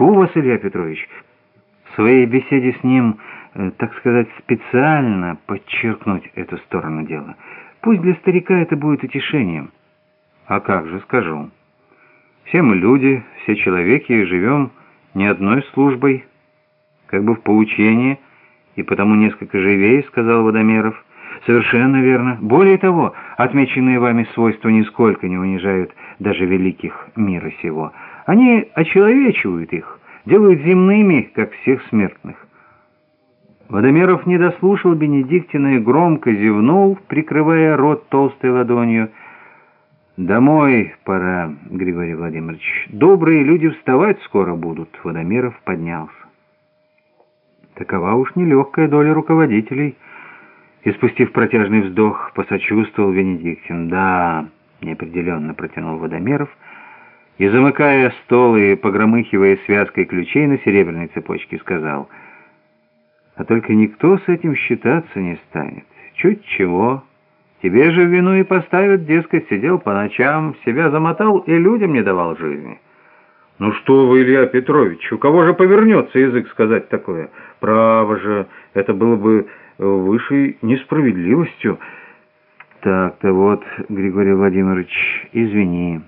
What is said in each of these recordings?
Прошу вас, Илья Петрович». В своей беседе с ним, э, так сказать, специально подчеркнуть эту сторону дела. Пусть для старика это будет утешением. А как же, скажу. Все мы люди, все человеки, и живем не одной службой, как бы в поучении, и потому несколько живее, сказал Водомеров. Совершенно верно. Более того, отмеченные вами свойства нисколько не унижают даже великих мира сего. Они очеловечивают их, делают земными, как всех смертных. Водомеров не дослушал Бенедиктина и громко зевнул, прикрывая рот толстой ладонью. «Домой пора, Григорий Владимирович. Добрые люди вставать скоро будут». Водомеров поднялся. Такова уж нелегкая доля руководителей. И спустив протяжный вздох, посочувствовал Венедиктин. «Да», — неопределенно протянул Водомеров, и, замыкая стол и погромыхивая связкой ключей на серебряной цепочке, сказал, «А только никто с этим считаться не станет. Чуть чего». Тебе же вину и поставят, дескать, сидел по ночам, себя замотал и людям не давал жизни. Ну что вы, Илья Петрович, у кого же повернется язык сказать такое? Право же, это было бы высшей несправедливостью. Так-то вот, Григорий Владимирович, извини.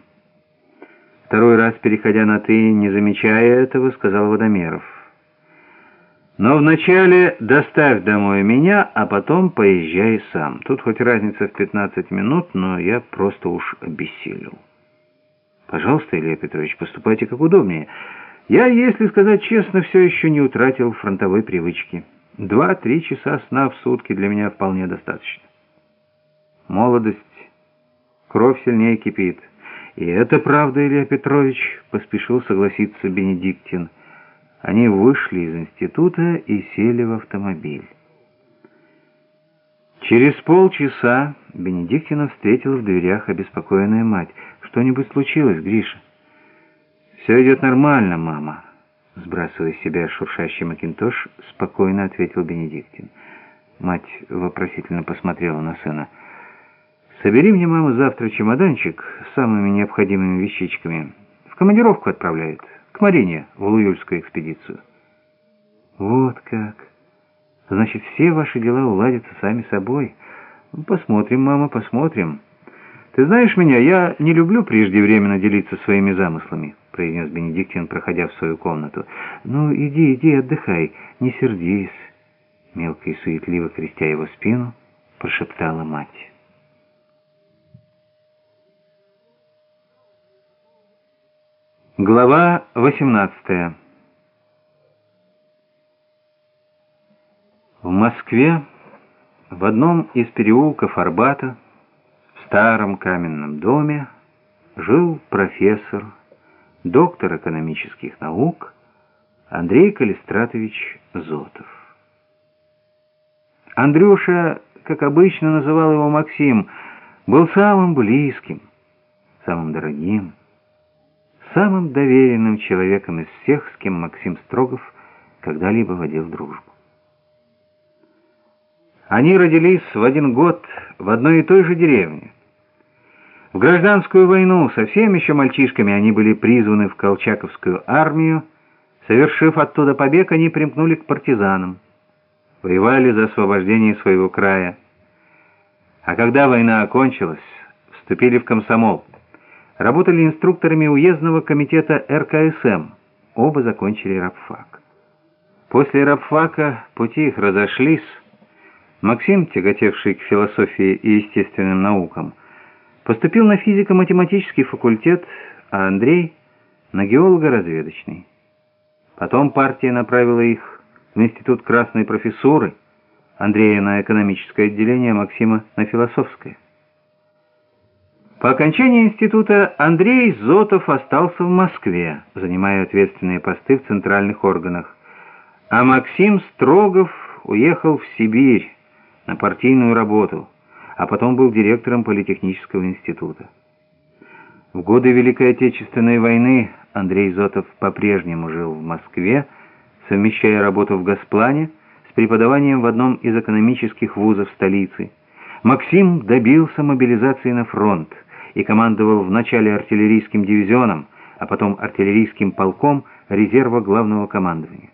Второй раз, переходя на «ты», не замечая этого, сказал Водомеров. Но вначале доставь домой меня, а потом поезжай сам. Тут хоть разница в 15 минут, но я просто уж обессилел. Пожалуйста, Илья Петрович, поступайте как удобнее. Я, если сказать честно, все еще не утратил фронтовой привычки. Два-три часа сна в сутки для меня вполне достаточно. Молодость, кровь сильнее кипит. И это правда, Илья Петрович, поспешил согласиться Бенедиктин. Они вышли из института и сели в автомобиль. Через полчаса Бенедиктина встретила в дверях обеспокоенная мать. «Что-нибудь случилось, Гриша?» «Все идет нормально, мама», — сбрасывая с себя шуршащий макинтош, спокойно ответил Бенедиктин. Мать вопросительно посмотрела на сына. «Собери мне, мама, завтра чемоданчик с самыми необходимыми вещичками. В командировку отправляют» к Марине в Луюльскую экспедицию. Вот как. Значит, все ваши дела уладятся сами собой. Посмотрим, мама, посмотрим. Ты знаешь меня, я не люблю преждевременно делиться своими замыслами, произнес Бенедиктин, проходя в свою комнату. Ну, иди, иди, отдыхай, не сердись. Мелко и суетливо крестя его спину, прошептала мать. Глава 18 В Москве, в одном из переулков Арбата, в старом каменном доме, жил профессор, доктор экономических наук Андрей Калистратович Зотов. Андрюша, как обычно называл его Максим, был самым близким, самым дорогим, самым доверенным человеком из всех, с кем Максим Строгов когда-либо водил дружбу. Они родились в один год в одной и той же деревне. В гражданскую войну совсем еще мальчишками они были призваны в Колчаковскую армию. Совершив оттуда побег, они примкнули к партизанам. Воевали за освобождение своего края. А когда война окончилась, вступили в комсомол работали инструкторами уездного комитета РКСМ. Оба закончили рабфак. После рабфака пути их разошлись. Максим, тяготевший к философии и естественным наукам, поступил на физико-математический факультет, а Андрей — на геолого-разведочный. Потом партия направила их в Институт Красной Профессуры, Андрея на экономическое отделение, Максима на философское. По окончании института Андрей Зотов остался в Москве, занимая ответственные посты в центральных органах, а Максим Строгов уехал в Сибирь на партийную работу, а потом был директором Политехнического института. В годы Великой Отечественной войны Андрей Зотов по-прежнему жил в Москве, совмещая работу в Госплане с преподаванием в одном из экономических вузов столицы. Максим добился мобилизации на фронт, и командовал вначале артиллерийским дивизионом, а потом артиллерийским полком резерва главного командования.